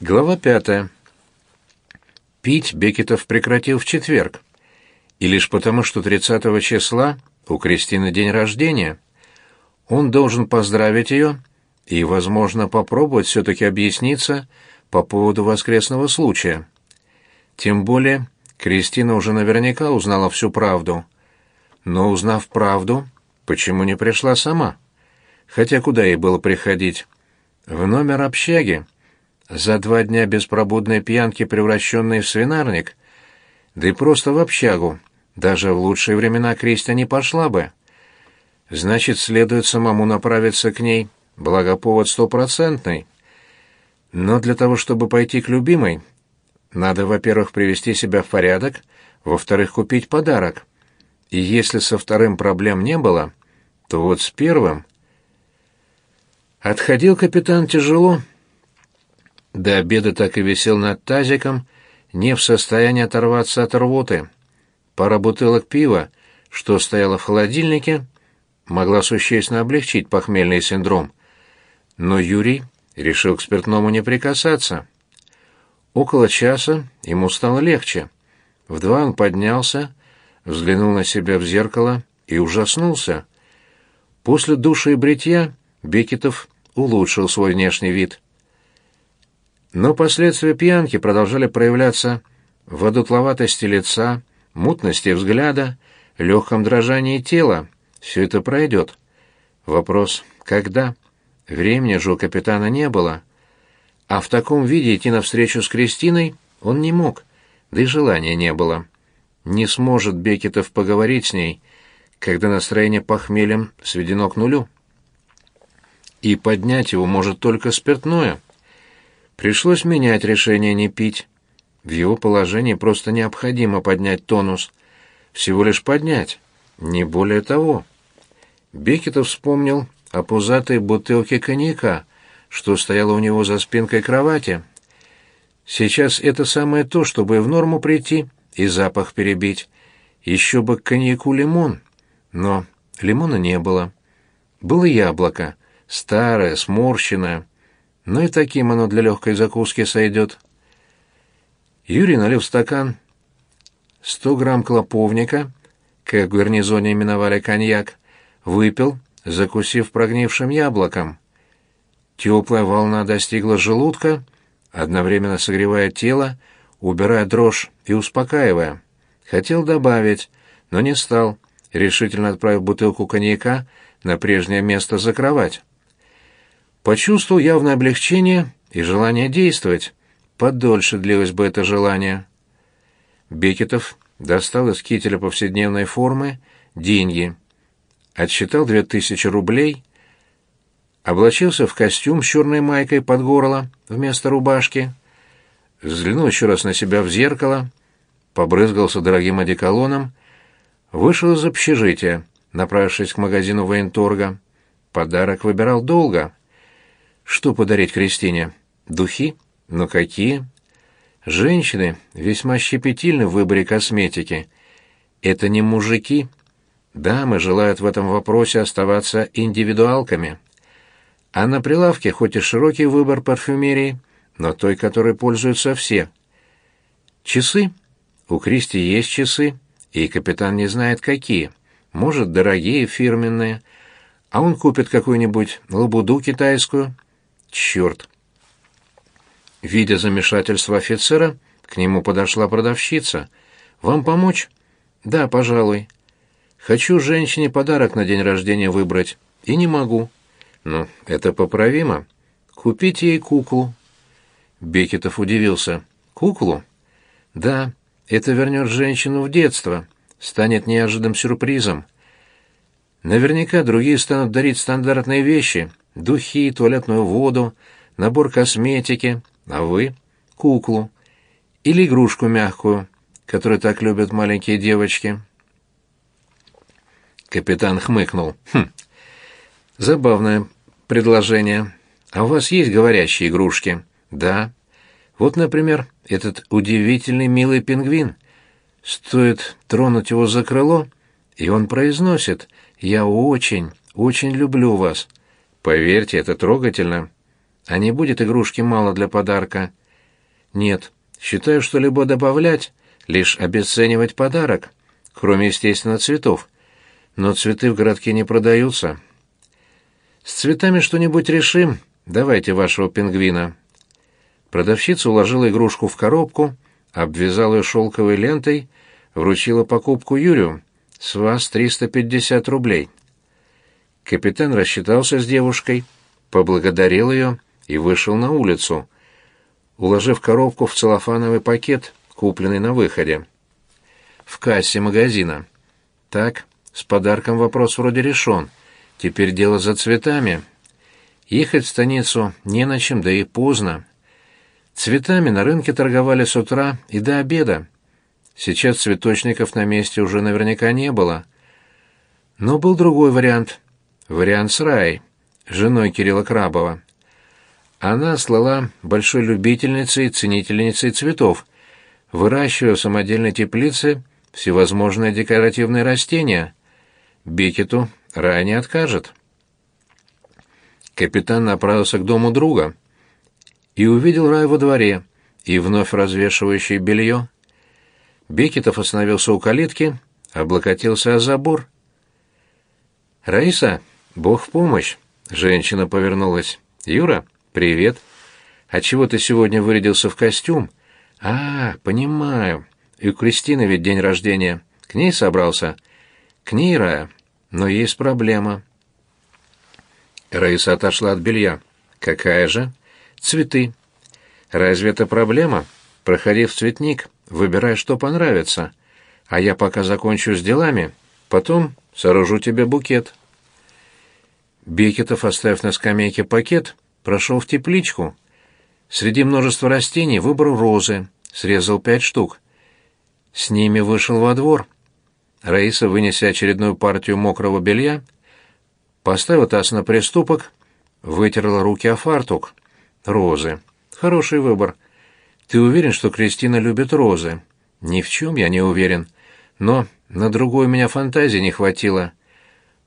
Глава пятая. Пить Бекетов прекратил в четверг. И лишь потому, что 30 числа у Кристины день рождения. Он должен поздравить ее и, возможно, попробовать все-таки объясниться по поводу воскресного случая. Тем более, Кристина уже наверняка узнала всю правду. Но узнав правду, почему не пришла сама? Хотя куда ей было приходить? В номер общаги за два дня беспробудной пьянки, превращенной в свинарник, да и просто в общагу, даже в лучшие времена Кристи не пошла бы. Значит, следует самому направиться к ней, благо повод стопроцентный. Но для того, чтобы пойти к любимой, надо, во-первых, привести себя в порядок, во-вторых, купить подарок. И если со вторым проблем не было, то вот с первым... Отходил капитан тяжело, до обеда так и висел над тазиком, не в состоянии оторваться от рвоты. Пара бутылок пива, что стояло в холодильнике, могла существенно облегчить похмельный синдром. Но Юрий решил к спиртному не прикасаться. Около часа ему стало легче. В два он поднялся, взглянул на себя в зеркало и ужаснулся. После душа и бритья Бекетов улучшил свой внешний вид. Но последствия пьянки продолжали проявляться в одутловатости лица, мутности взгляда, легком дрожании тела. Все это пройдет. Вопрос «когда?» Времени же у капитана не было. А в таком виде идти навстречу с Кристиной он не мог, да и желания не было. Не сможет Бекетов поговорить с ней, когда настроение похмельем сведено к нулю. И поднять его может только спиртное — Пришлось менять решение не пить. В его положении просто необходимо поднять тонус. Всего лишь поднять, не более того. Бекетов вспомнил о пузатой бутылке коньяка, что стояла у него за спинкой кровати. Сейчас это самое то, чтобы в норму прийти и запах перебить. Еще бы к коньяку лимон. Но лимона не было. Было яблоко, старое, сморщенное, но и таким оно для легкой закуски сойдет. Юрий налил стакан сто грамм клоповника, как в гарнизоне именовали коньяк, выпил, закусив прогнившим яблоком. Теплая волна достигла желудка, одновременно согревая тело, убирая дрожь и успокаивая. Хотел добавить, но не стал, решительно отправив бутылку коньяка на прежнее место за кровать. Почувствовал явное облегчение и желание действовать. Подольше длилось бы это желание. Бекетов достал из кителя повседневной формы деньги, отсчитал две тысячи рублей, облачился в костюм с черной майкой под горло вместо рубашки, взглянул еще раз на себя в зеркало, побрызгался дорогим одеколоном, вышел из общежития, направившись к магазину военторга. Подарок выбирал долго — что подарить Кристине? Духи? Но какие? Женщины весьма щепетильны в выборе косметики. Это не мужики. Дамы желают в этом вопросе оставаться индивидуалками. А на прилавке хоть и широкий выбор парфюмерии, но той, которой пользуются все. Часы? У Кристи есть часы, и капитан не знает какие. Может, дорогие, фирменные. А он купит какую-нибудь лабуду китайскую – Черт! Видя замешательство офицера, к нему подошла продавщица. «Вам помочь?» «Да, пожалуй. Хочу женщине подарок на день рождения выбрать. И не могу». «Ну, это поправимо. Купите ей куклу». Бекетов удивился. «Куклу?» «Да, это вернет женщину в детство, станет неожиданным сюрпризом. Наверняка другие станут дарить стандартные вещи, духи, туалетную воду, набор косметики, а вы — куклу или игрушку мягкую, которую так любят маленькие девочки. Капитан хмыкнул. Хм, забавное предложение. А у вас есть говорящие игрушки? Да. Вот, например, этот удивительный милый пингвин. Стоит тронуть его за крыло, и он произносит «Я очень, очень люблю вас». Поверьте, это трогательно. А не будет игрушки мало для подарка. Нет, считаю, что либо добавлять, лишь обесценивать подарок, кроме, естественно, цветов. Но цветы в городке не продаются. С цветами что-нибудь решим. Давайте вашего пингвина. Продавщица уложила игрушку в коробку, обвязала ее шелковой лентой, вручила покупку Юрию. С вас 350 рублей. Капитан рассчитался с девушкой, поблагодарил ее и вышел на улицу, уложив коробку в целлофановый пакет, купленный на выходе. В кассе магазина. Так, с подарком вопрос вроде решен. Теперь дело за цветами. Ехать в станицу не на чем, да и поздно. Цветами на рынке торговали с утра и до обеда. Сейчас цветочников на месте уже наверняка не было. Но был другой вариант. Вариант с Раей, женой Кирилла Крабова. Она слала большой любительницей и ценительницей цветов, выращивая в самодельной теплице всевозможные декоративные растения. Бекету Рая не откажет. Капитан направился к дому друга и увидел Рай во дворе и вновь развешивающий белье. Бекетов остановился у калитки, облокотился о забор. «Раиса, бог в помощь!» Женщина повернулась. «Юра, привет. А чего ты сегодня вырядился в костюм?» «А, понимаю. И у Кристины ведь день рождения. К ней собрался?» «К ней, Рая. Но есть проблема». Раиса отошла от белья. «Какая же?» «Цветы». «Разве это проблема? Проходи в цветник». Выбирай, что понравится, а я пока закончу с делами, потом сооружу тебе букет». Бекетов, оставив на скамейке пакет, прошел в тепличку. Среди множества растений выбрал розы, срезал пять штук. С ними вышел во двор. Раиса, вынеся очередную партию мокрого белья, поставила таз на приступок, вытерла руки о фартук. Розы. Хороший выбор. Ты уверен, что Кристина любит розы? Ни в чем я не уверен. Но на другой у меня фантазии не хватило.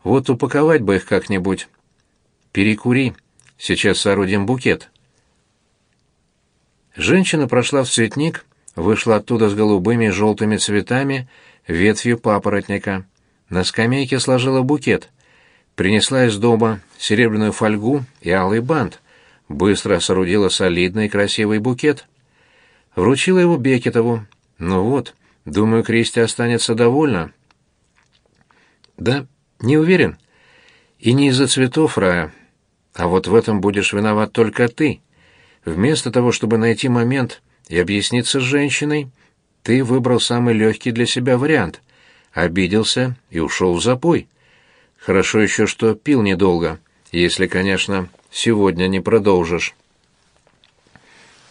Вот упаковать бы их как-нибудь. Перекури. Сейчас соорудим букет. Женщина прошла в цветник, вышла оттуда с голубыми и желтыми цветами, ветвью папоротника. На скамейке сложила букет. Принесла из дома серебряную фольгу и алый бант. Быстро соорудила солидный красивый букет — Вручила его Бекетову. Ну вот, думаю, Кристи останется довольна. Да, не уверен. И не из-за цветов рая. А вот в этом будешь виноват только ты. Вместо того, чтобы найти момент и объясниться с женщиной, ты выбрал самый легкий для себя вариант. Обиделся и ушел в запой. Хорошо еще, что пил недолго, если, конечно, сегодня не продолжишь.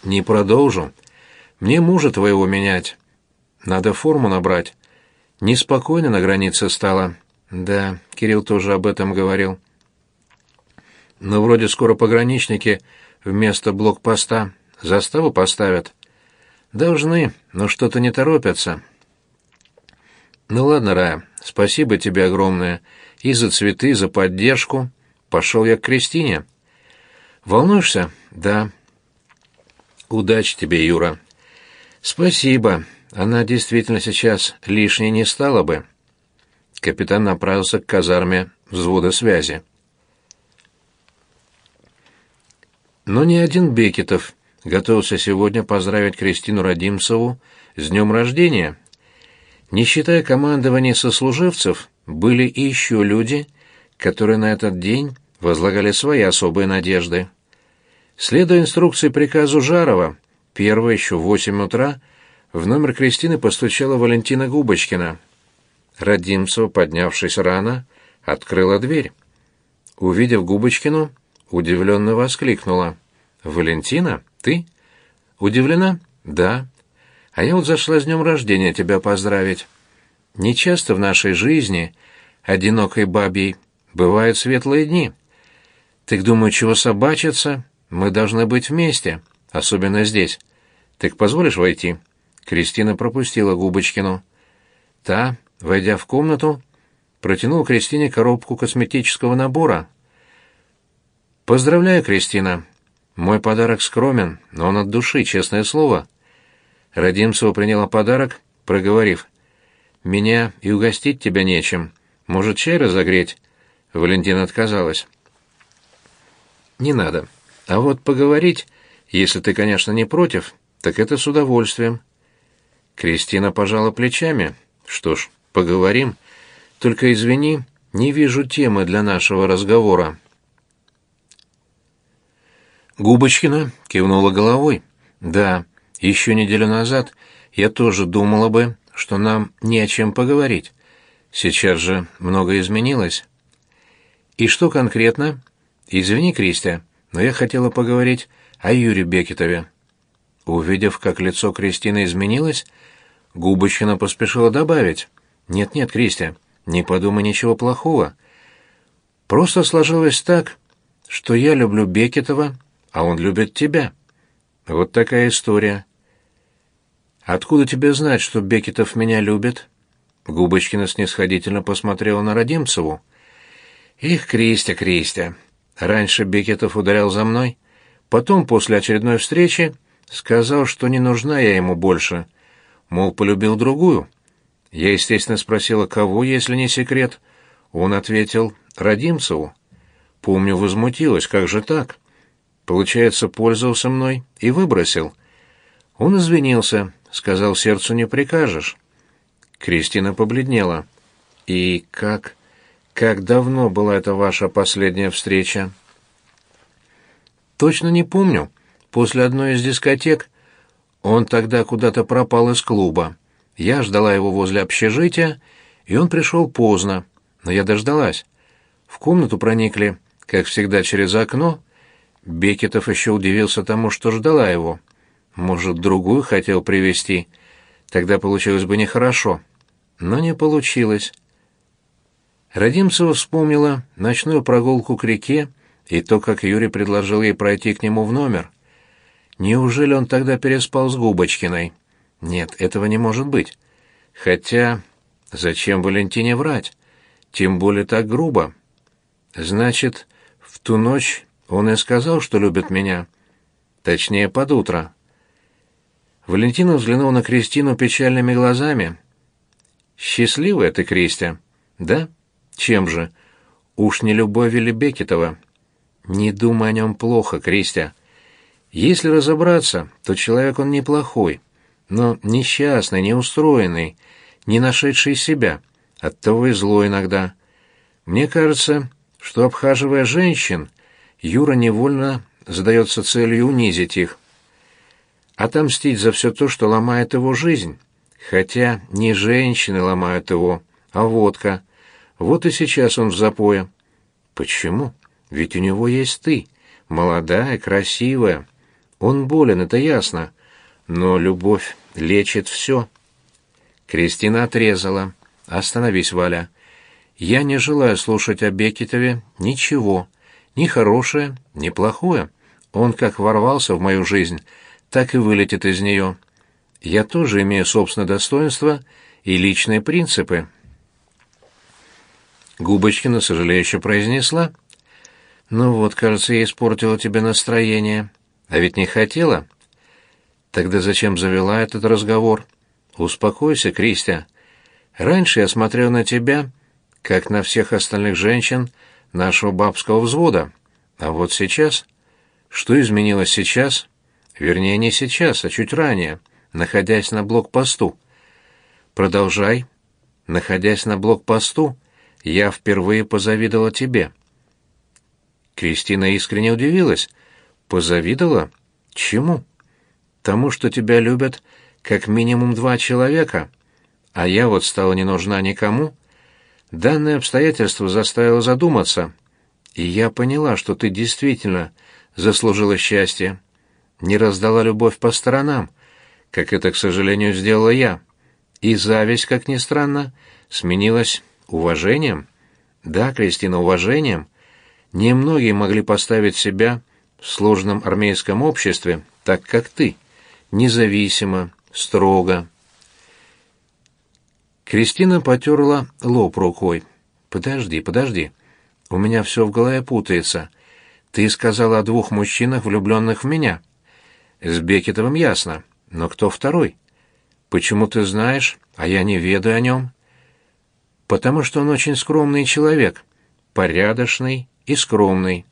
Не продолжу. Мне мужа твоего менять. Надо форму набрать. Неспокойно на границе стало. Да, Кирилл тоже об этом говорил. Но вроде скоро пограничники вместо блокпоста заставу поставят. Должны, но что-то не торопятся. Ну ладно, Рая, спасибо тебе огромное. И за цветы, и за поддержку. Пошел я к Кристине. Волнуешься? Да. Удачи тебе, Юра. «Спасибо. Она действительно сейчас лишней не стала бы». Капитан направился к казарме взвода связи. Но ни один Бекетов готовился сегодня поздравить Кристину Родимцеву с днем рождения. Не считая командования сослуживцев, были и еще люди, которые на этот день возлагали свои особые надежды. Следуя инструкции приказу Жарова, Первое, еще в восемь утра, в номер Кристины постучала Валентина Губочкина. Родимцева, поднявшись рано, открыла дверь. Увидев Губочкину, удивленно воскликнула. «Валентина, ты? Удивлена? Да. А я вот зашла с днем рождения тебя поздравить. Не часто в нашей жизни, одинокой бабьей, бывают светлые дни. Ты думаю, чего собачиться? Мы должны быть вместе» особенно здесь. Так позволишь войти?» Кристина пропустила Губочкину. Та, войдя в комнату, протянула Кристине коробку косметического набора. «Поздравляю, Кристина. Мой подарок скромен, но он от души, честное слово. Родимцева приняла подарок, проговорив. «Меня и угостить тебя нечем. Может, чай разогреть?» Валентина отказалась. «Не надо. А вот поговорить, если ты, конечно, не против, так это с удовольствием». Кристина пожала плечами. «Что ж, поговорим. Только извини, не вижу темы для нашего разговора». Губочкина кивнула головой. «Да, еще неделю назад я тоже думала бы, что нам не о чем поговорить. Сейчас же многое изменилось». «И что конкретно?» «Извини, Кристия, но я хотела поговорить о Юрии Бекетове». Увидев, как лицо Кристины изменилось, Губочкина поспешила добавить. «Нет-нет, Кристия, не подумай ничего плохого. Просто сложилось так, что я люблю Бекетова, а он любит тебя. Вот такая история. Откуда тебе знать, что Бекетов меня любит? Губочкина снисходительно посмотрела на Родимцеву. Их, Кристя, Кристя. Раньше Бекетов ударял за мной, потом, после очередной встречи, сказал, что не нужна я ему больше, мол, полюбил другую. Я, естественно, спросила, кого, если не секрет. Он ответил, Родимцеву. Помню, возмутилась, как же так? Получается, пользовался мной и выбросил. Он извинился, сказал, сердцу не прикажешь. Кристина побледнела. И как... как давно была эта ваша последняя встреча? Точно не помню. После одной из дискотек он тогда куда-то пропал из клуба. Я ждала его возле общежития, и он пришел поздно, но я дождалась. В комнату проникли, как всегда, через окно, Бекетов еще удивился тому, что ждала его. Может, другую хотел привести. Тогда получилось бы нехорошо. Но не получилось. Родимцева вспомнила ночную прогулку к реке и то, как Юрий предложил ей пройти к нему в номер. Неужели он тогда переспал с Губочкиной? Нет, этого не может быть. Хотя зачем Валентине врать? Тем более так грубо. Значит, в ту ночь он и сказал, что любит меня. Точнее, под утро. Валентина взглянула на Кристину печальными глазами. «Счастливая ты, Кристия?» «Да? Чем же? Уж не любовь или Бекетова?» «Не думай о нем плохо, Кристия. Если разобраться, то человек он неплохой, но несчастный, неустроенный, не нашедший себя, оттого и зло иногда. Мне кажется, что, обхаживая женщин, Юра невольно задается целью унизить их. Отомстить за все то, что ломает его жизнь. Хотя не женщины ломают его, а водка. Вот и сейчас он в запое. Почему? Ведь у него есть ты, молодая, красивая. Он болен, это ясно. Но любовь лечит все. Кристина отрезала. «Остановись, Валя. Я не желаю слушать о Бекетове ничего. Ни хорошее, ни плохое. Он как ворвался в мою жизнь, так и вылетит из нее. Я тоже имею собственное достоинство и личные принципы. Губочкина сожалеюще произнесла. «Ну вот, кажется, я испортила тебе настроение. А ведь не хотела?» «Тогда зачем завела этот разговор?» «Успокойся, Кристия. Раньше я смотрел на тебя, как на всех остальных женщин, нашего бабского взвода. А вот сейчас... Что изменилось сейчас? Вернее, не сейчас, а чуть ранее, находясь на блокпосту. Продолжай. Находясь на блокпосту, я впервые позавидовала тебе. Кристина искренне удивилась. Позавидовала? Чему? Тому, что тебя любят как минимум два человека, а я вот стала не нужна никому. Данное обстоятельство заставило задуматься, и я поняла, что ты действительно заслужила счастье. Не раздала любовь по сторонам, как это, к сожалению, сделала я. И зависть, как ни странно, сменилась уважением. Да, Кристина, уважением. Немногие могли поставить себя в сложном армейском обществе, так как ты, независимо, строго, Кристина потерла лоб рукой. «Подожди, подожди. У меня все в голове путается. Ты сказала о двух мужчинах, влюбленных в меня. С Бекетовым ясно, но кто второй? Почему ты знаешь, а я не ведаю о нем? Потому что он очень скромный человек, порядочный и скромный.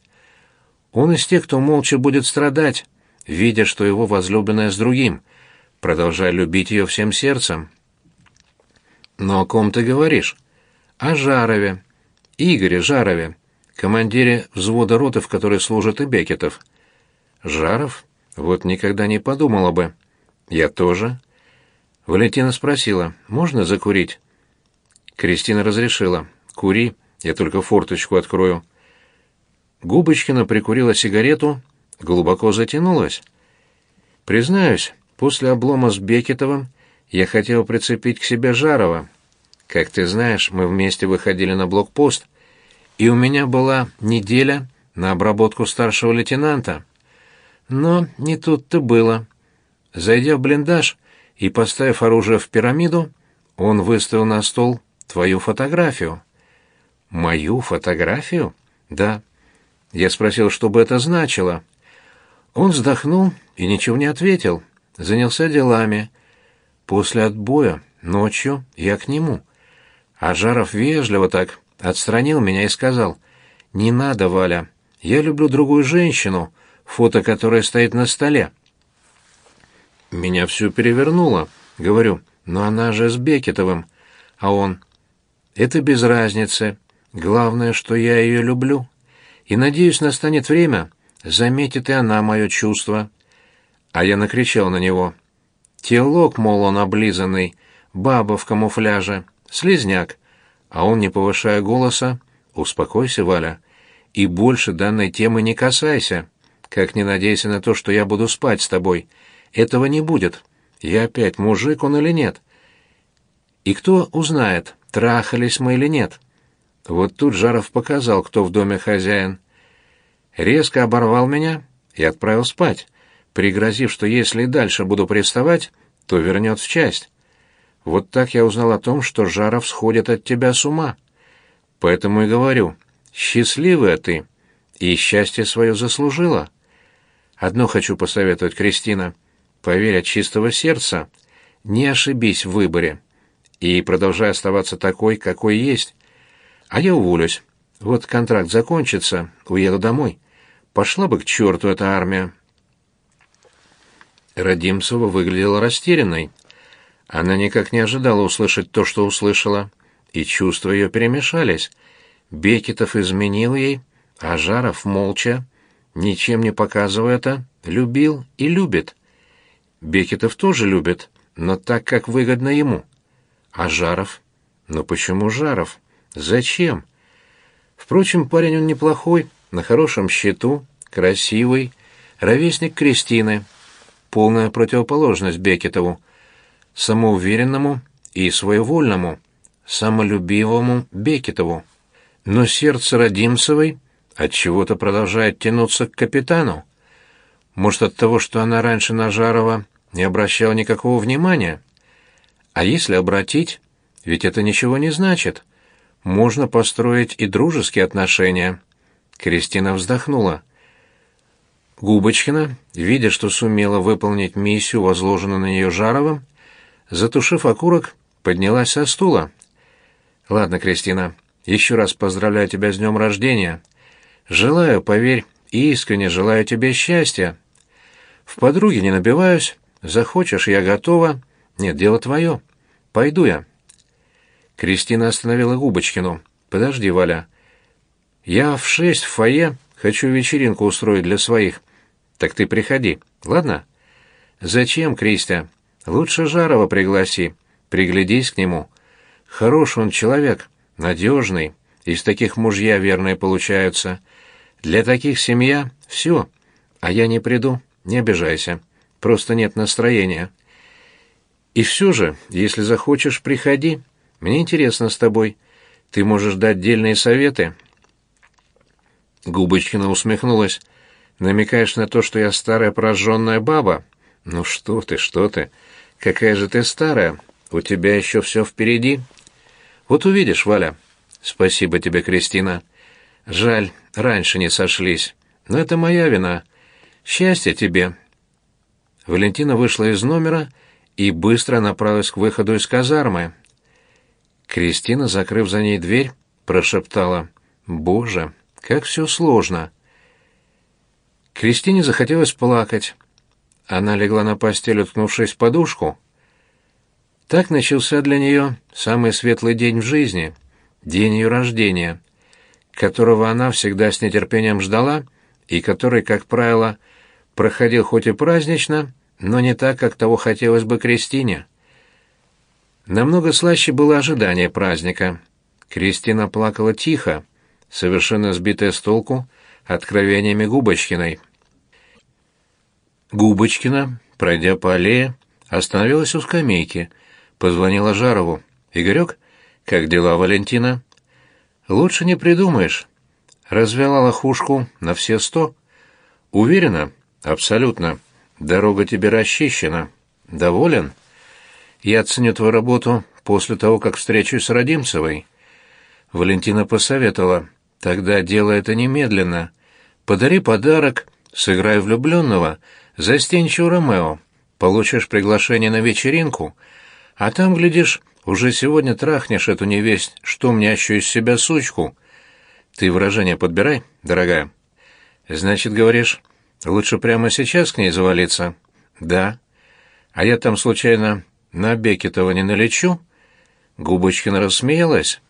Он из тех, кто молча будет страдать, видя, что его возлюбленная с другим, продолжая любить ее всем сердцем. Но о ком ты говоришь? О Жарове. Игоре Жарове, командире взвода роты, в которой служит и Бекетов. Жаров? Вот никогда не подумала бы. Я тоже. Валентина спросила, можно закурить? Кристина разрешила. Кури, я только форточку открою. Губочкина прикурила сигарету, глубоко затянулась. Признаюсь, после облома с Бекетовым я хотел прицепить к себе Жарова. Как ты знаешь, мы вместе выходили на блокпост, и у меня была неделя на обработку старшего лейтенанта. Но не тут-то было. Зайдя в блиндаж и поставив оружие в пирамиду, он выставил на стол твою фотографию. Мою фотографию? Да. Я спросил, что бы это значило. Он вздохнул и ничего не ответил. Занялся делами. После отбоя, ночью, я к нему. А Жаров вежливо так отстранил меня и сказал, «Не надо, Валя, я люблю другую женщину, фото которой стоит на столе». Меня всё перевернуло. Говорю, «Но она же с Бекетовым». А он, «Это без разницы. Главное, что я ее люблю. И, надеюсь, настанет время, заметит и она мое чувство». А я накричал на него. «Телок, мол, он облизанный, баба в камуфляже». Слизняк. А он, не повышая голоса, «Успокойся, Валя, и больше данной темы не касайся. Как не надейся на то, что я буду спать с тобой. Этого не будет. Я опять мужик он или нет? И кто узнает, трахались мы или нет?» Вот тут Жаров показал, кто в доме хозяин. Резко оборвал меня и отправил спать, пригрозив, что если дальше буду приставать, то вернет в часть. Вот так я узнал о том, что Жаров сходит от тебя с ума. Поэтому и говорю, счастливая ты, и счастье свое заслужила. Одно хочу посоветовать, Кристина. Поверь от чистого сердца, не ошибись в выборе. И продолжай оставаться такой, какой есть. А я уволюсь. Вот контракт закончится, уеду домой. Пошла бы к черту эта армия. Родимцева выглядела растерянной. Она никак не ожидала услышать то, что услышала, и чувства ее перемешались. Бекетов изменил ей, а Жаров молча, ничем не показывая это, любил и любит. Бекетов тоже любит, но так, как выгодно ему. А Жаров? Но почему Жаров? Зачем? Впрочем, парень он неплохой, на хорошем счету, красивый, ровесник Кристины, полная противоположность Бекетову, самоуверенному и своевольному, самолюбивому Бекетову. Но сердце Родимцевой от чего то продолжает тянуться к капитану. Может, от того, что она раньше на Жарова не обращала никакого внимания? А если обратить, ведь это ничего не значит. Можно построить и дружеские отношения. Кристина вздохнула. Губочкина, видя, что сумела выполнить миссию, возложенную на нее Жаровым, Затушив окурок, поднялась со стула. «Ладно, Кристина, еще раз поздравляю тебя с днем рождения. Желаю, поверь, искренне желаю тебе счастья. В подруги не набиваюсь, захочешь, я готова. Нет, дело твое. Пойду я». Кристина остановила Губочкину. «Подожди, Валя. Я в шесть в фойе хочу вечеринку устроить для своих. Так ты приходи, ладно?» «Зачем, Кристия?» Лучше Жарова пригласи, приглядись к нему. Хороший он человек, надежный, из таких мужья верные получаются. Для таких семья — все. А я не приду, не обижайся. Просто нет настроения. И все же, если захочешь, приходи. Мне интересно с тобой. Ты можешь дать дельные советы. Губочкина усмехнулась. Намекаешь на то, что я старая прожженная баба? Ну что ты, что ты? Какая же ты старая. У тебя еще все впереди. Вот увидишь, Валя. Спасибо тебе, Кристина. Жаль, раньше не сошлись. но это моя вина. Счастья тебе!» Валентина вышла из номера и быстро направилась к выходу из казармы. Кристина, закрыв за ней дверь, прошептала «Боже, как все сложно!» Кристине захотелось плакать. Она легла на постель, уткнувшись в подушку. Так начался для нее самый светлый день в жизни, день ее рождения, которого она всегда с нетерпением ждала и который, как правило, проходил хоть и празднично, но не так, как того хотелось бы Кристине. Намного слаще было ожидание праздника. Кристина плакала тихо, совершенно сбитая с толку откровениями Губочкиной. Губочкина, пройдя по аллее, остановилась у скамейки, позвонила Жарову. «Игорек, как дела, Валентина?» «Лучше не придумаешь». Развела лохушку на все сто. «Уверена?» «Абсолютно. Дорога тебе расчищена. Доволен?» «Я оценю твою работу после того, как встречусь с Родимцевой». Валентина посоветовала. «Тогда делай это немедленно. Подари подарок, сыграй влюбленного, застенчивого Ромео. Получишь приглашение на вечеринку» А там, глядишь, уже сегодня трахнешь эту невесть, что мнящую из себя сучку. Ты выражение подбирай, дорогая. Значит, говоришь, лучше прямо сейчас к ней завалиться? Да. А я там случайно на Бекетова не налечу? Губочкина рассмеялась.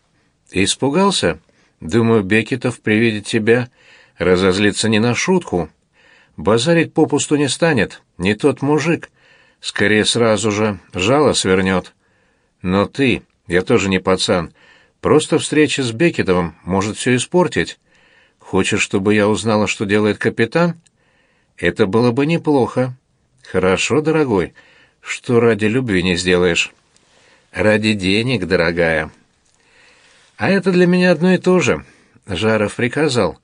Испугался? Думаю, Бекетов при виде тебя разозлится не на шутку. Базарить попусту не станет, не тот мужик — скорее сразу же жало свернет. Но ты, я тоже не пацан, просто встреча с Бекетовым может все испортить. Хочешь, чтобы я узнала, что делает капитан? Это было бы неплохо. Хорошо, дорогой, что ради любви не сделаешь. Ради денег, дорогая. А это для меня одно и то же. Жаров приказал.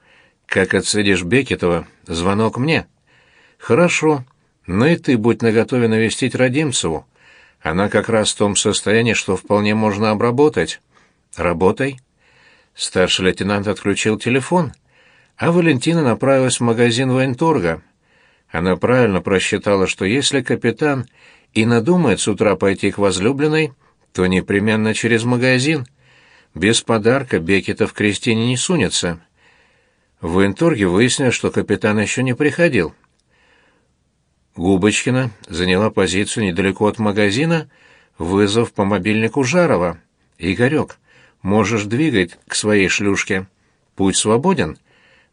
Как отследишь Бекетова, звонок мне. Хорошо. Но и ты будь наготове навестить Родимцеву. Она как раз в том состоянии, что вполне можно обработать. Работай. Старший лейтенант отключил телефон, а Валентина направилась в магазин военторга. Она правильно просчитала, что если капитан и надумает с утра пойти к возлюбленной, то непременно через магазин. Без подарка Бекетов в Кристине не сунется. В военторге выяснилось, что капитан еще не приходил. Губочкина заняла позицию недалеко от магазина, вызов по мобильнику Жарова. «Игорек, можешь двигать к своей шлюшке. Путь свободен?»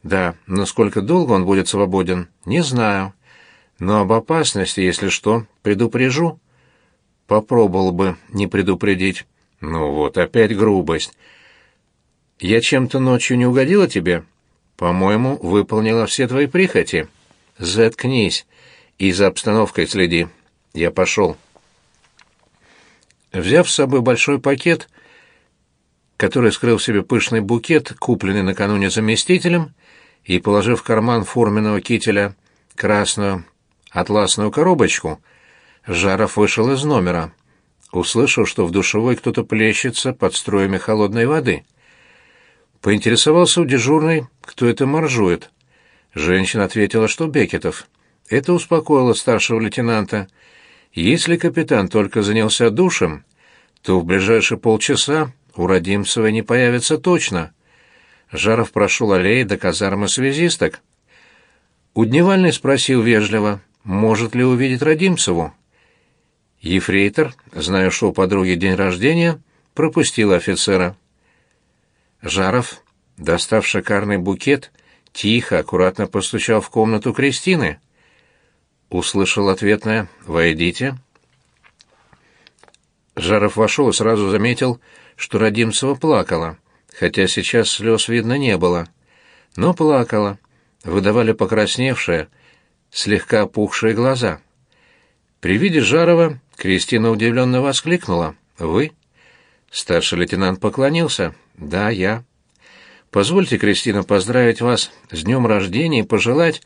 «Да, но сколько долго он будет свободен, не знаю. Но об опасности, если что, предупрежу». Попробовал бы не предупредить. «Ну вот, опять грубость. Я чем-то ночью не угодила тебе?» «По-моему, выполнила все твои прихоти». «Заткнись». И за обстановкой следи. Я пошел. Взяв с собой большой пакет, который скрыл в себе пышный букет, купленный накануне заместителем, и положив в карман форменного кителя красную атласную коробочку, Жаров вышел из номера. Услышал, что в душевой кто-то плещется под струями холодной воды. Поинтересовался у дежурной, кто это моржует. Женщина ответила, что Бекетов. Это успокоило старшего лейтенанта. Если капитан только занялся душем, то в ближайшие полчаса у Родимцева не появится точно. Жаров прошел аллеи до казармы связисток. У Дневальный спросил вежливо, может ли увидеть Родимцеву. Ефрейтор, зная, что у подруги день рождения, пропустил офицера. Жаров, достав шикарный букет, тихо, аккуратно постучал в комнату Кристины — услышал ответное «Войдите». Жаров вошел и сразу заметил, что Родимцева плакала, хотя сейчас слез видно не было. Но плакала, выдавали покрасневшие, слегка опухшие глаза. При виде Жарова Кристина удивленно воскликнула. «Вы?» Старший лейтенант поклонился. «Да, я». «Позвольте, Кристина, поздравить вас с днем рождения и пожелать...»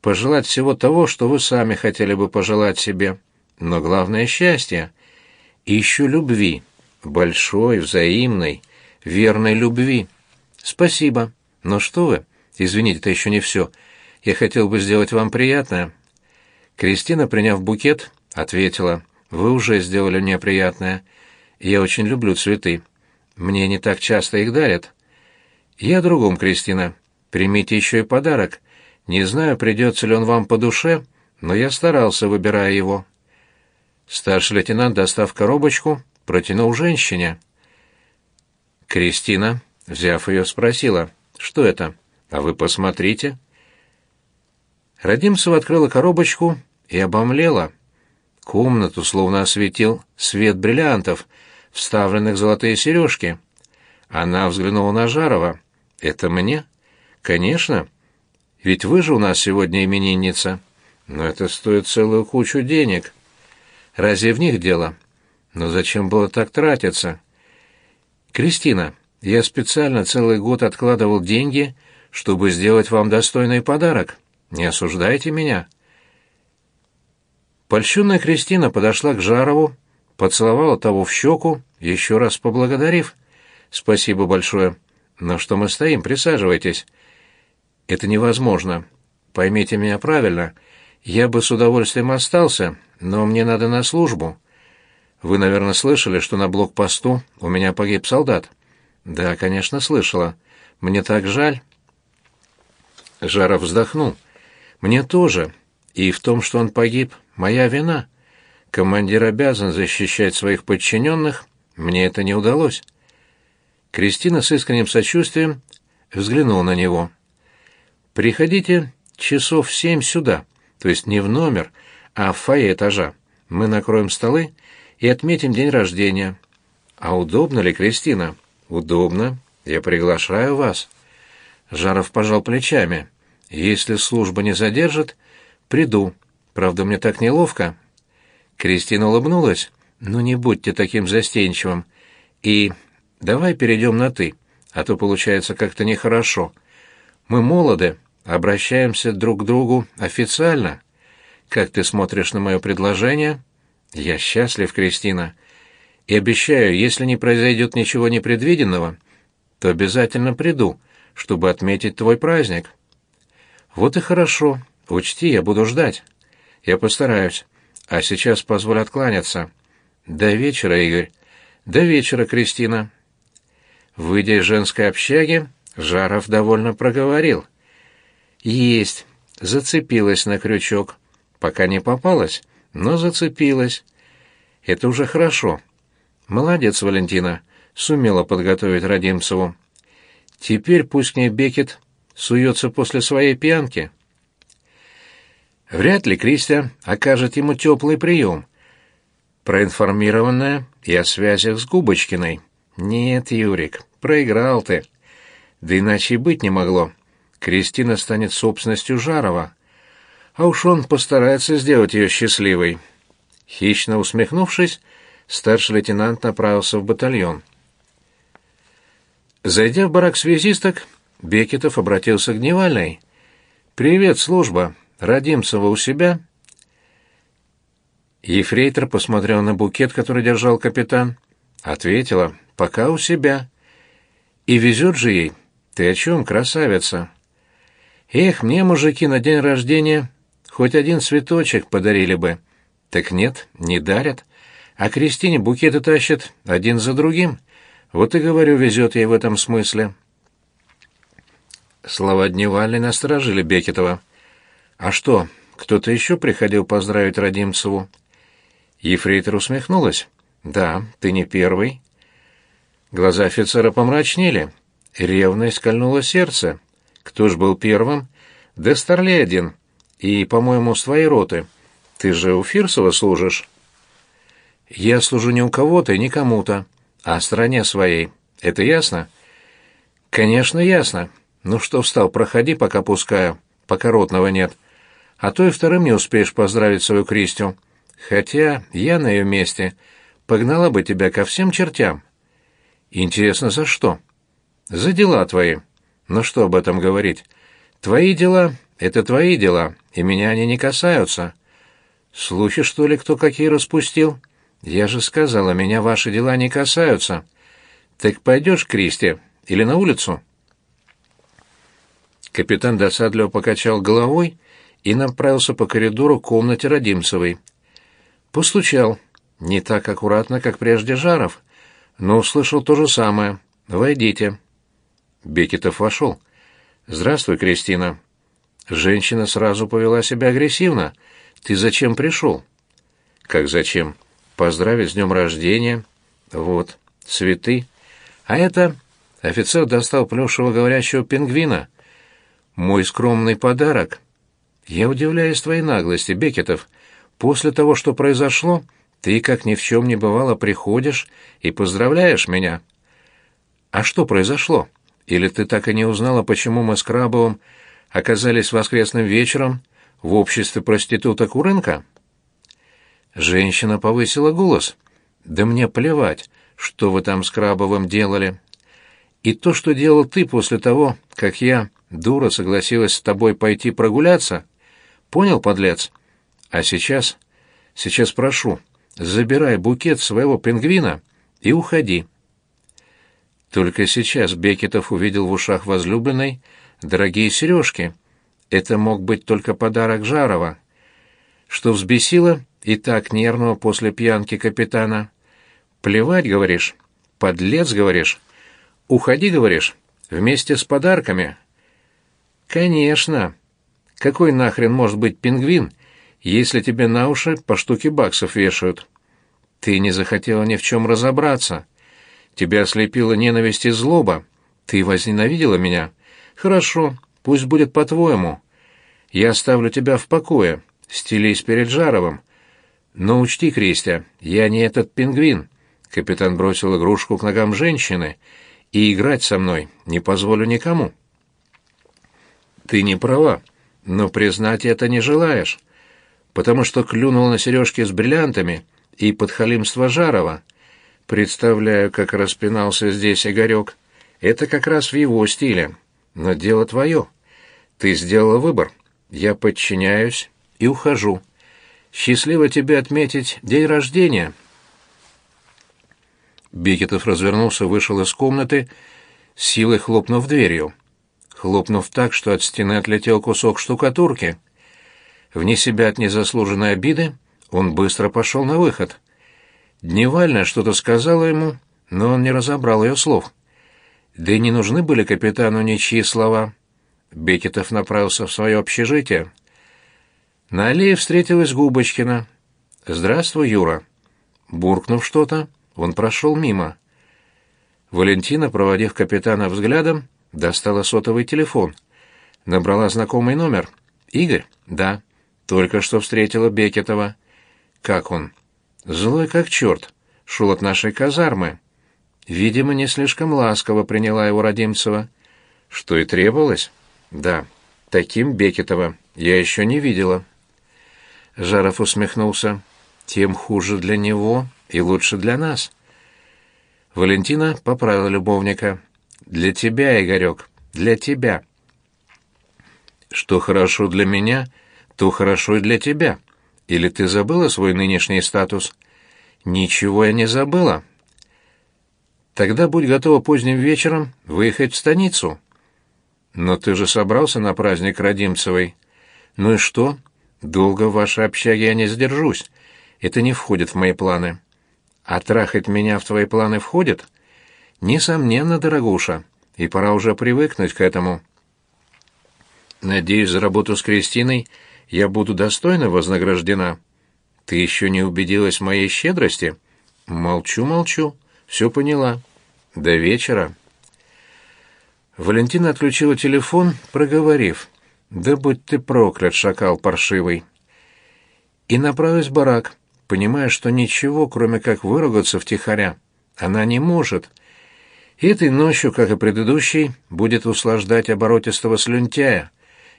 пожелать всего того, что вы сами хотели бы пожелать себе. Но главное — счастье. И еще любви. Большой, взаимной, верной любви. Спасибо. Но что вы? Извините, это еще не все. Я хотел бы сделать вам приятное». Кристина, приняв букет, ответила, «Вы уже сделали мне приятное. Я очень люблю цветы. Мне не так часто их дарят». «Я другом, Кристина. Примите еще и подарок. Не знаю, придется ли он вам по душе, но я старался, выбирая его». Старший лейтенант, достав коробочку, протянул женщине. Кристина, взяв ее, спросила, «Что это? А вы посмотрите». Радимцева открыла коробочку и обомлела. Комнату словно осветил свет бриллиантов, вставленных в золотые сережки. Она взглянула на Жарова. «Это мне?» «Конечно. Ведь вы же у нас сегодня именинница. Но это стоит целую кучу денег. Разве в них дело? Но зачем было так тратиться?» «Кристина, я специально целый год откладывал деньги, чтобы сделать вам достойный подарок. Не осуждайте меня». Польщенная Кристина подошла к Жарову, поцеловала того в щеку, еще раз поблагодарив. «Спасибо большое. Но что мы стоим? Присаживайтесь». «Это невозможно. Поймите меня правильно. Я бы с удовольствием остался, но мне надо на службу. Вы, наверное, слышали, что на блокпосту у меня погиб солдат?» «Да, конечно, слышала. Мне так жаль». Жаров вздохнул. «Мне тоже. И в том, что он погиб, моя вина. Командир обязан защищать своих подчиненных, мне это не удалось. Кристина с искренним сочувствием взглянула на него. «Приходите часов в семь сюда, то есть не в номер, а в фойе этажа. Мы накроем столы и отметим день рождения». «А удобно ли, Кристина?» «Удобно. Я приглашаю вас». Жаров пожал плечами. «Если служба не задержит, Приду. Правда, мне так неловко. Кристина улыбнулась. Ну не будьте таким застенчивым. И давай перейдем на ты, а то получается как-то нехорошо. Мы молоды, обращаемся друг к другу официально. Как ты смотришь на мое предложение? Я счастлив, Кристина. И обещаю, если не произойдет ничего непредвиденного, то обязательно приду, чтобы отметить твой праздник. Вот и хорошо. Учти, я буду ждать. Я постараюсь. А сейчас позволь откланяться. До вечера, Игорь. До вечера, Кристина. Выйдя из женской общаги, Жаров довольно проговорил. Есть. Зацепилась на крючок. Пока не попалась, но зацепилась. Это уже хорошо. Молодец, Валентина. Сумела подготовить Родимцеву. Теперь пусть к ней Бекет суется после своей пьянки. Вряд ли Кристия окажет ему теплый прием. Проинформированная и о связях с Губочкиной. Нет, Юрик, проиграл ты. Да иначе и быть не могло. Кристина станет собственностью Жарова. А уж он постарается сделать ее счастливой. Хищно усмехнувшись, старший лейтенант направился в батальон. Зайдя в барак связисток, Бекетов обратился к Дневальной. «Привет, служба. Родимцева у себя?» Ефрейтор посмотрел на букет, который держал капитан. Ответила, «Пока у себя». «И везет же ей. Ты о чем, красавица?» «Эх, мне, мужики, на день рождения хоть один цветочек подарили бы». «Так нет, не дарят. А Кристине букеты тащат один за другим. Вот и говорю, везет ей в этом смысле». Слова Дневальной насторожили Бекетова. «А что, кто-то еще приходил поздравить Родимцеву?» Ефрейтор усмехнулась. «Да, ты не первый». Глаза офицера помрачнели. Ревность кольнуло сердце. Кто ж был первым? Да Старлей один. И, по-моему, с твоей роты. Ты же у Фирсова служишь? Я служу не у кого-то и не кому-то, а стране своей. Это ясно? Конечно, ясно. Ну что встал, проходи, пока пускаю, пока ротного нет а то и вторым не успеешь поздравить свою Кристю. Хотя я на ее месте погнала бы тебя ко всем чертям. Интересно, за что? За дела твои. Ну что об этом говорить? Твои дела — это твои дела, и меня они не касаются. Слухи, что ли, кто какие распустил? Я же сказала, меня ваши дела не касаются. Так пойдешь, Кристи, или на улицу?» Капитан досадливо покачал головой и направился по коридору к комнате Родимцевой. Постучал, не так аккуратно, как прежде Жаров, но услышал то же самое. «Войдите». Бекетов вошел. «Здравствуй, Кристина». Женщина сразу повела себя агрессивно. «Ты зачем пришел?» «Как зачем?» «Поздравить с днем рождения». «Вот, цветы». «А это...» Офицер достал плюшевого говорящего пингвина. «Мой скромный подарок». «Я удивляюсь твоей наглости, Бекетов. После того, что произошло, ты, как ни в чем не бывало, приходишь и поздравляешь меня». «А что произошло? Или ты так и не узнала, почему мы с Крабовым оказались воскресным вечером в обществе проституток у рынка?» Женщина повысила голос. «Да мне плевать, что вы там с Крабовым делали. И то, что делал ты после того, как я, дура, согласилась с тобой пойти прогуляться, понял, подлец? А сейчас, сейчас прошу, забирай букет своего пингвина и уходи». Только сейчас Бекетов увидел в ушах возлюбленной дорогие сережки. Это мог быть только подарок Жарова. Что взбесило и так нервного после пьянки капитана. «Плевать, говоришь? Подлец, говоришь? Уходи, говоришь? Вместе с подарками?» «Конечно. Какой нахрен может быть пингвин, если тебе на уши по штуке баксов вешают? Ты не захотела ни в чем разобраться». Тебя ослепила ненависть и злоба. Ты возненавидела меня? Хорошо, пусть будет по-твоему. Я оставлю тебя в покое, стелись перед Жаровым. Но учти, Кристия, я не этот пингвин. Капитан бросил игрушку к ногам женщины, и играть со мной не позволю никому. Ты не права, но признать это не желаешь, потому что клюнул на сережки с бриллиантами и подхалимство Жарова — Представляю, как распинался здесь Игорек. Это как раз в его стиле. Но дело твое. Ты сделала выбор. Я подчиняюсь и ухожу. Счастливо тебе отметить день рождения. Бекетов развернулся, вышел из комнаты, силой хлопнув дверью. Хлопнув так, что от стены отлетел кусок штукатурки. Вне себя от незаслуженной обиды он быстро пошел на выход. Дневальная что-то сказала ему, но он не разобрал ее слов. Да и не нужны были капитану ничьи слова. Бекетов направился в свое общежитие. На аллее встретилась Губочкина. «Здравствуй, Юра». Буркнув что-то, он прошел мимо. Валентина, проводив капитана взглядом, достала сотовый телефон. Набрала знакомый номер. «Игорь?» «Да». «Только что встретила Бекетова». «Как он?» Злой как черт, шел от нашей казармы. Видимо, не слишком ласково приняла его Родимцева. Что и требовалось? Да, таким Бекетова я еще не видела. Жаров усмехнулся. Тем хуже для него и лучше для нас. Валентина поправила любовника. Для тебя, Игорек, для тебя. Что хорошо для меня, то хорошо и для тебя. Или ты забыла свой нынешний статус? Ничего я не забыла. Тогда будь готова поздним вечером выехать в станицу. Но ты же собрался на праздник Родимцевой. Ну и что? Долго в вашей общаге я не задержусь. Это не входит в мои планы. А трахать меня в твои планы входит? Несомненно, дорогуша. И пора уже привыкнуть к этому. Надеюсь, за работу с Кристиной я буду достойно вознаграждена. Ты еще не убедилась в моей щедрости? Молчу, молчу. Все поняла. До вечера. Валентина отключила телефон, проговорив. «Да будь ты проклят, шакал паршивый!» И направилась в барак, понимая, что ничего, кроме как выругаться втихаря, она не может. Этой ночью, как и предыдущей, будет услаждать оборотистого слюнтяя,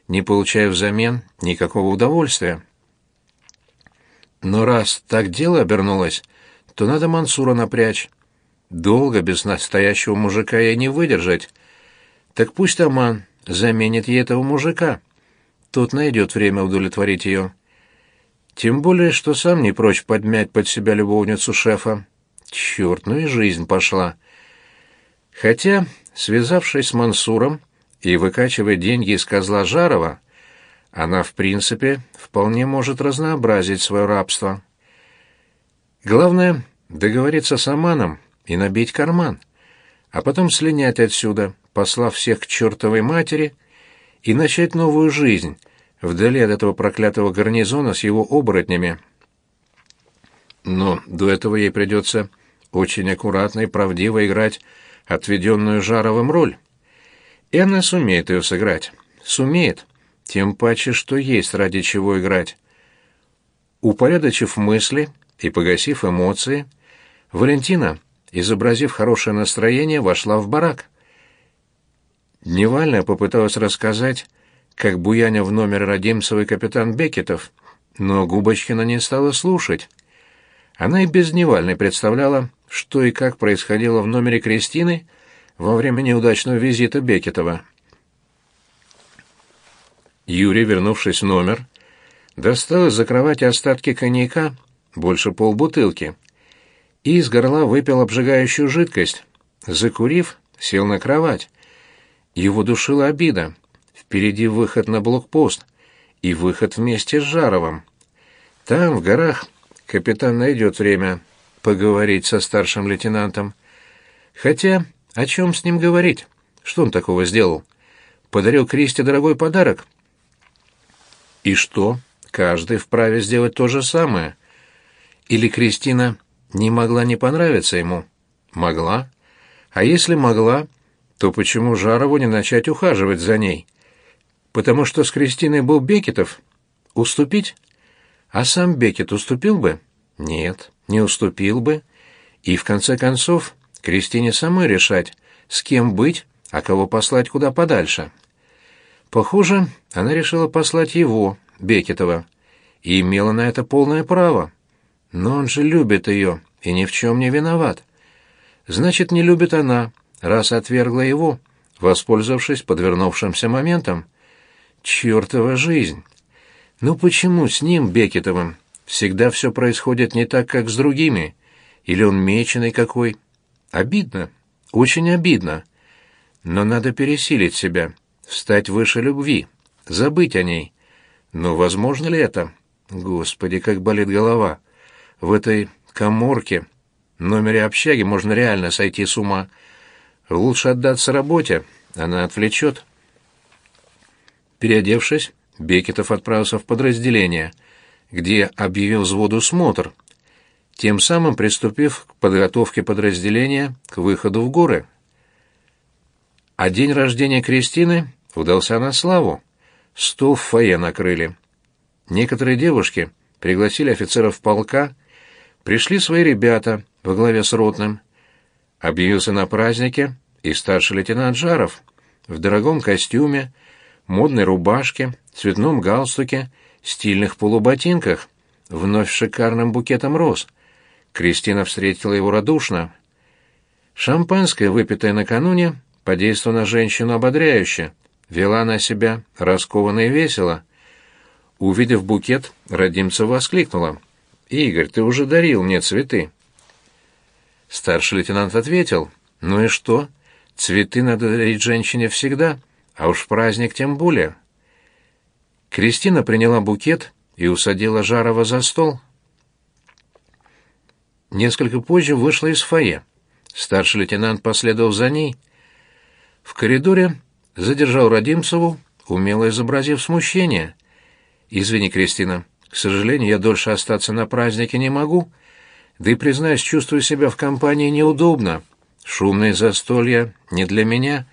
не получая взамен никакого удовольствия. Но раз так дело обернулось, то надо Мансура напрячь. Долго без настоящего мужика ей не выдержать. Так пусть Аман заменит ей этого мужика. Тот найдет время удовлетворить ее. Тем более, что сам не прочь подмять под себя любовницу шефа. Черт, ну и жизнь пошла. Хотя, связавшись с Мансуром, и выкачивает деньги из козла Жарова, она, в принципе, вполне может разнообразить свое рабство. Главное — договориться с Аманом и набить карман, а потом слинять отсюда, послав всех к чертовой матери, и начать новую жизнь вдали от этого проклятого гарнизона с его оборотнями. Но до этого ей придется очень аккуратно и правдиво играть отведенную Жаровым роль. И она сумеет ее сыграть. Сумеет. Тем паче, что есть ради чего играть. Упорядочив мысли и погасив эмоции, Валентина, изобразив хорошее настроение, вошла в барак. Дневальная попыталась рассказать, как буяня в номере Родимцевой капитан Бекетов, но Губочкина не стала слушать. Она и без Дневальной представляла, что и как происходило в номере Кристины во время неудачного визита Бекетова. Юрий, вернувшись в номер, достал из-за кровати остатки коньяка, больше полбутылки, и из горла выпил обжигающую жидкость. Закурив, сел на кровать. Его душила обида. Впереди выход на блокпост и выход вместе с Жаровым. Там, в горах, капитан найдет время поговорить со старшим лейтенантом. Хотя, о чем с ним говорить? Что он такого сделал? Подарил Кристи дорогой подарок? И что? Каждый вправе сделать то же самое. Или Кристина не могла не понравиться ему? Могла. А если могла, то почему Жарову не начать ухаживать за ней? Потому что с Кристиной был Бекетов? Уступить? А сам Бекет уступил бы? Нет, не уступил бы. И в конце концов, Кристине самой решать, с кем быть, а кого послать куда подальше. Похоже, она решила послать его, Бекетова, и имела на это полное право. Но он же любит ее и ни в чем не виноват. Значит, не любит она, раз отвергла его, воспользовавшись подвернувшимся моментом. Чёртова жизнь! Ну почему с ним, Бекетовым, всегда все происходит не так, как с другими? Или он меченый какой? Обидно, очень обидно. Но надо пересилить себя, встать выше любви, забыть о ней. Но возможно ли это? Господи, как болит голова. В этой коморке, номере общаги можно реально сойти с ума. Лучше отдаться работе, она отвлечет. Переодевшись, Бекетов отправился в подразделение, где объявил взводу смотр, тем самым приступив к подготовке подразделения к выходу в горы. А день рождения Кристины удался на славу. Стол в фойе накрыли. Некоторые девушки пригласили офицеров полка, пришли свои ребята во главе с ротным. Объявился на празднике и старший лейтенант Жаров в дорогом костюме, модной рубашке, цветном галстуке, стильных полуботинках, вновь шикарным букетом роз. Кристина встретила его радушно. Шампанское, выпитое накануне, подействовало на женщину ободряюще, вела на себя раскованно и весело. Увидев букет, Родимцев воскликнула. «Игорь, ты уже дарил мне цветы». Старший лейтенант ответил. «Ну и что? Цветы надо дарить женщине всегда, а уж праздник тем более. Кристина приняла букет и усадила Жарова за стол. Несколько позже вышла из фойе. Старший лейтенант последовал за ней. В коридоре задержал Родимцеву, умело изобразив смущение. «Извини, Кристина, к сожалению, я дольше остаться на празднике не могу, да и, признаюсь, чувствую себя в компании неудобно». Шумные застолья не для меня.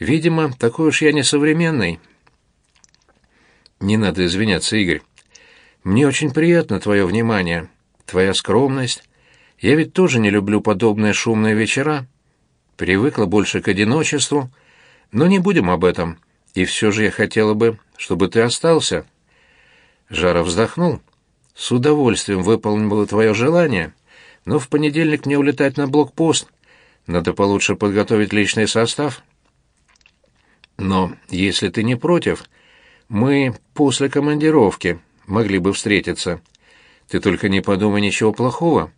Видимо, такой уж я несовременный. Не надо извиняться, Игорь. Мне очень приятно твое внимание, твоя скромность. Я ведь тоже не люблю подобные шумные вечера. Привыкла больше к одиночеству, но не будем об этом. И все же я хотела бы, чтобы ты остался. Жаров вздохнул. С удовольствием выполнил бы твое желание, но в понедельник мне улетать на блокпост — надо получше подготовить личный состав. Но, если ты не против, мы после командировки могли бы встретиться. Ты только не подумай ничего плохого.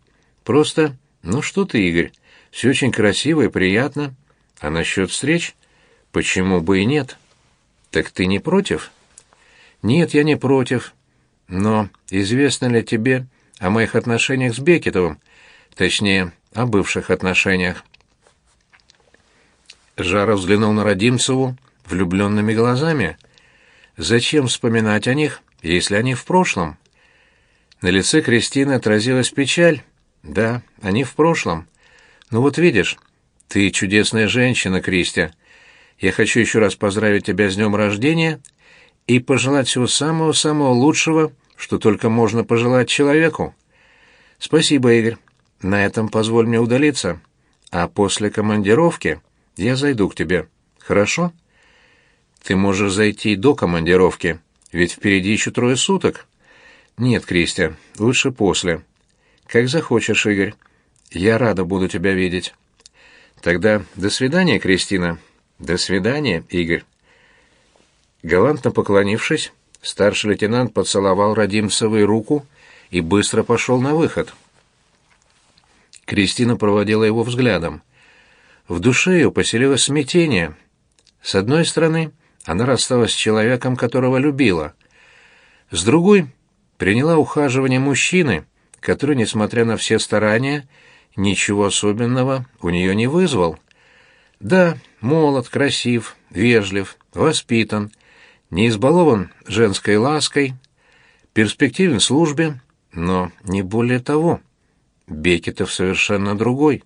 Просто, ну что ты, Игорь, все очень красиво и приятно. А насчет встреч? Почему бы и нет? Так ты не против? Нет, я не против. Но известно ли тебе о моих отношениях с Бекетовым? Точнее, о бывших отношениях. Жаров взглянул на Родимцеву влюбленными глазами. Зачем вспоминать о них, если они в прошлом? На лице Кристины отразилась печаль. Да, они в прошлом. Ну вот видишь, ты чудесная женщина, Кристи. Я хочу еще раз поздравить тебя с днем рождения и пожелать всего самого-самого лучшего, что только можно пожелать человеку. Спасибо, Игорь. На этом позволь мне удалиться. А после командировки я зайду к тебе. Хорошо? Ты можешь зайти до командировки, ведь впереди еще трое суток. Нет, Кристи, лучше после. Как захочешь, Игорь. Я рада буду тебя видеть. Тогда до свидания, Кристина. До свидания, Игорь. Галантно поклонившись, старший лейтенант поцеловал Родимцевой руку и быстро пошел на выход. Кристина проводила его взглядом. В душе ее поселилось смятение. С одной стороны, она рассталась с человеком, которого любила. С другой, приняла ухаживание мужчины, который, несмотря на все старания, ничего особенного у нее не вызвал. Да, молод, красив, вежлив, воспитан, не избалован женской лаской, перспективен в службе, но не более того. Бекетов совершенно другой.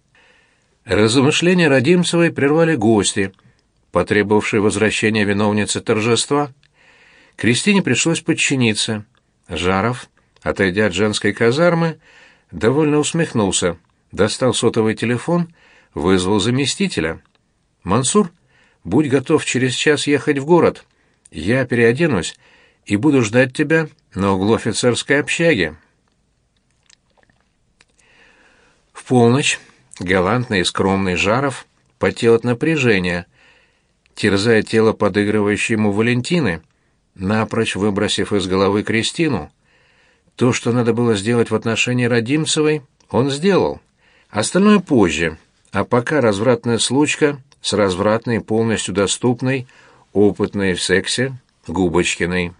Размышления Родимцевой прервали гости, потребовавшие возвращения виновницы торжества. Кристине пришлось подчиниться. Жаров, отойдя от женской казармы, довольно усмехнулся, достал сотовый телефон, вызвал заместителя. «Мансур, будь готов через час ехать в город. Я переоденусь и буду ждать тебя на углу офицерской общаги». В полночь галантный и скромный Жаров потел от напряжения, терзая тело подыгрывающей ему Валентины, напрочь выбросив из головы Кристину. То, что надо было сделать в отношении Родимцевой, он сделал. Остальное позже, а пока развратная случка с развратной, полностью доступной, опытной в сексе Губочкиной.